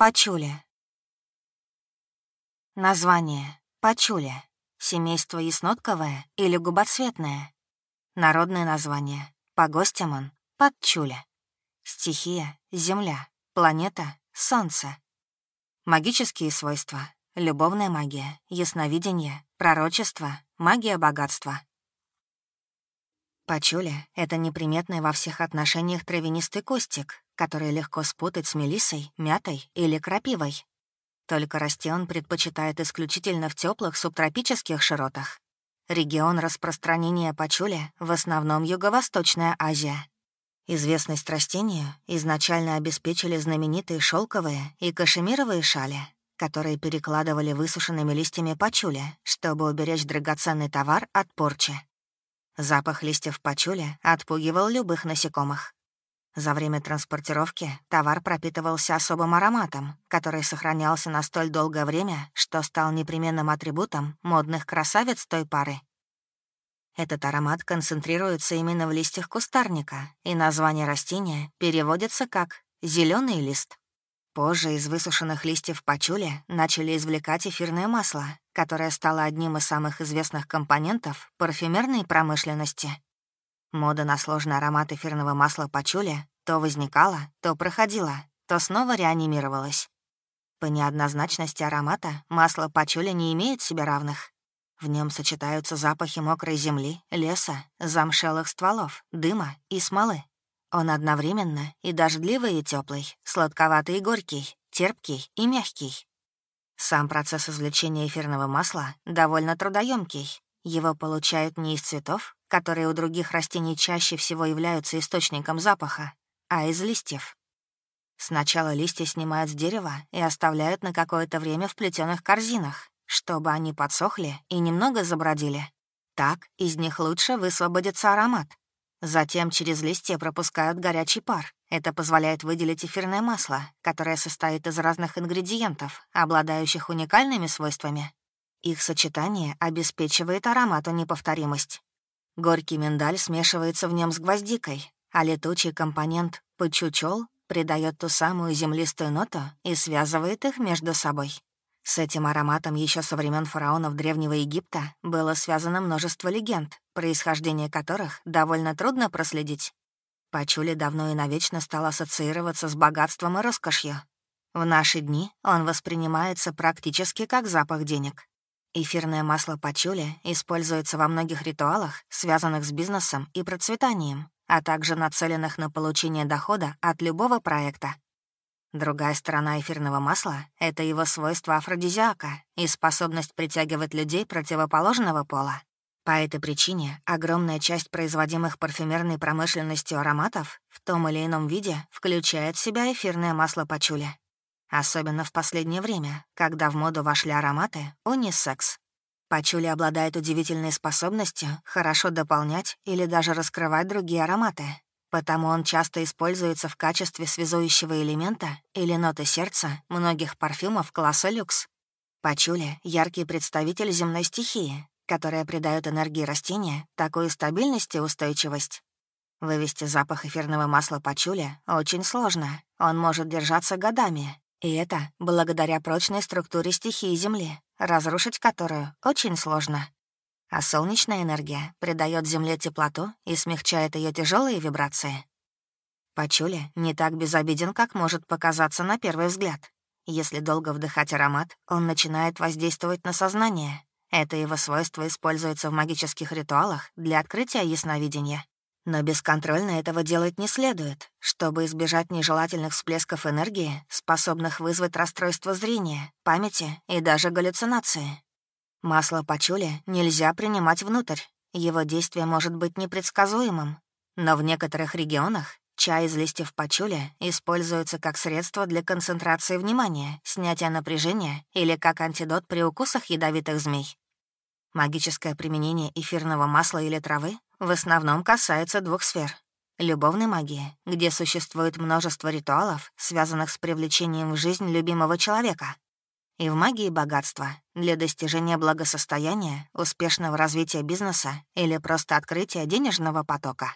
Пачуля. Название. Пачуля. Семейство яснотковое или губоцветное. Народное название. Погостямон. Подчуля. Стихия — Земля. Планета — Солнце. Магические свойства. Любовная магия, ясновидение, пророчество, магия богатства. Пачуля — это неприметный во всех отношениях травянистый кустик, который легко спутать с мелисой, мятой или крапивой. Только расти он предпочитает исключительно в теплых субтропических широтах. Регион распространения пачули в основном Юго-Восточная Азия. Известность растению изначально обеспечили знаменитые шелковые и кашемировые шали, которые перекладывали высушенными листьями пачули, чтобы уберечь драгоценный товар от порчи. Запах листьев пачули отпугивал любых насекомых. За время транспортировки товар пропитывался особым ароматом, который сохранялся на столь долгое время, что стал непременным атрибутом модных красавиц той пары. Этот аромат концентрируется именно в листьях кустарника, и название растения переводится как зеленый лист». Позже из высушенных листьев пачули начали извлекать эфирное масло, которое стало одним из самых известных компонентов парфюмерной промышленности. Мода на сложный аромат эфирного масла пачули то возникала, то проходила, то снова реанимировалась. По неоднозначности аромата масло пачули не имеет себе равных. В нем сочетаются запахи мокрой земли, леса, замшелых стволов, дыма и смолы. Он одновременно и дождливый, и теплый, сладковатый и горький, терпкий и мягкий. Сам процесс извлечения эфирного масла довольно трудоемкий. Его получают не из цветов, которые у других растений чаще всего являются источником запаха, а из листьев. Сначала листья снимают с дерева и оставляют на какое-то время в плетеных корзинах, чтобы они подсохли и немного забродили. Так из них лучше высвободится аромат. Затем через листья пропускают горячий пар. Это позволяет выделить эфирное масло, которое состоит из разных ингредиентов, обладающих уникальными свойствами. Их сочетание обеспечивает аромату неповторимость. Горький миндаль смешивается в нем с гвоздикой, а летучий компонент почучол придает ту самую землистую ноту и связывает их между собой. С этим ароматом еще со времен фараонов Древнего Египта было связано множество легенд, происхождение которых довольно трудно проследить. Пачули давно и навечно стал ассоциироваться с богатством и роскошью. В наши дни он воспринимается практически как запах денег. Эфирное масло пачули используется во многих ритуалах, связанных с бизнесом и процветанием, а также нацеленных на получение дохода от любого проекта. Другая сторона эфирного масла — это его свойство афродизиака и способность притягивать людей противоположного пола. По этой причине огромная часть производимых парфюмерной промышленностью ароматов в том или ином виде включает в себя эфирное масло пачули. Особенно в последнее время, когда в моду вошли ароматы унисекс. Пачули обладает удивительной способностью хорошо дополнять или даже раскрывать другие ароматы, потому он часто используется в качестве связующего элемента или ноты сердца многих парфюмов класса люкс. Пачули — яркий представитель земной стихии, которая придает энергии растения такую стабильность и устойчивость. Вывести запах эфирного масла пачули очень сложно, он может держаться годами, и это благодаря прочной структуре стихии Земли, разрушить которую очень сложно. А солнечная энергия придает Земле теплоту и смягчает ее тяжелые вибрации. Пачули не так безобиден, как может показаться на первый взгляд. Если долго вдыхать аромат, он начинает воздействовать на сознание. Это его свойство используется в магических ритуалах для открытия ясновидения. Но бесконтрольно этого делать не следует, чтобы избежать нежелательных всплесков энергии, способных вызвать расстройство зрения, памяти и даже галлюцинации. Масло пачули нельзя принимать внутрь, его действие может быть непредсказуемым. Но в некоторых регионах чай из листьев пачули используется как средство для концентрации внимания, снятия напряжения или как антидот при укусах ядовитых змей. Магическое применение эфирного масла или травы в основном касается двух сфер. Любовной магии, где существует множество ритуалов, связанных с привлечением в жизнь любимого человека. И в магии богатства, для достижения благосостояния, успешного развития бизнеса или просто открытия денежного потока.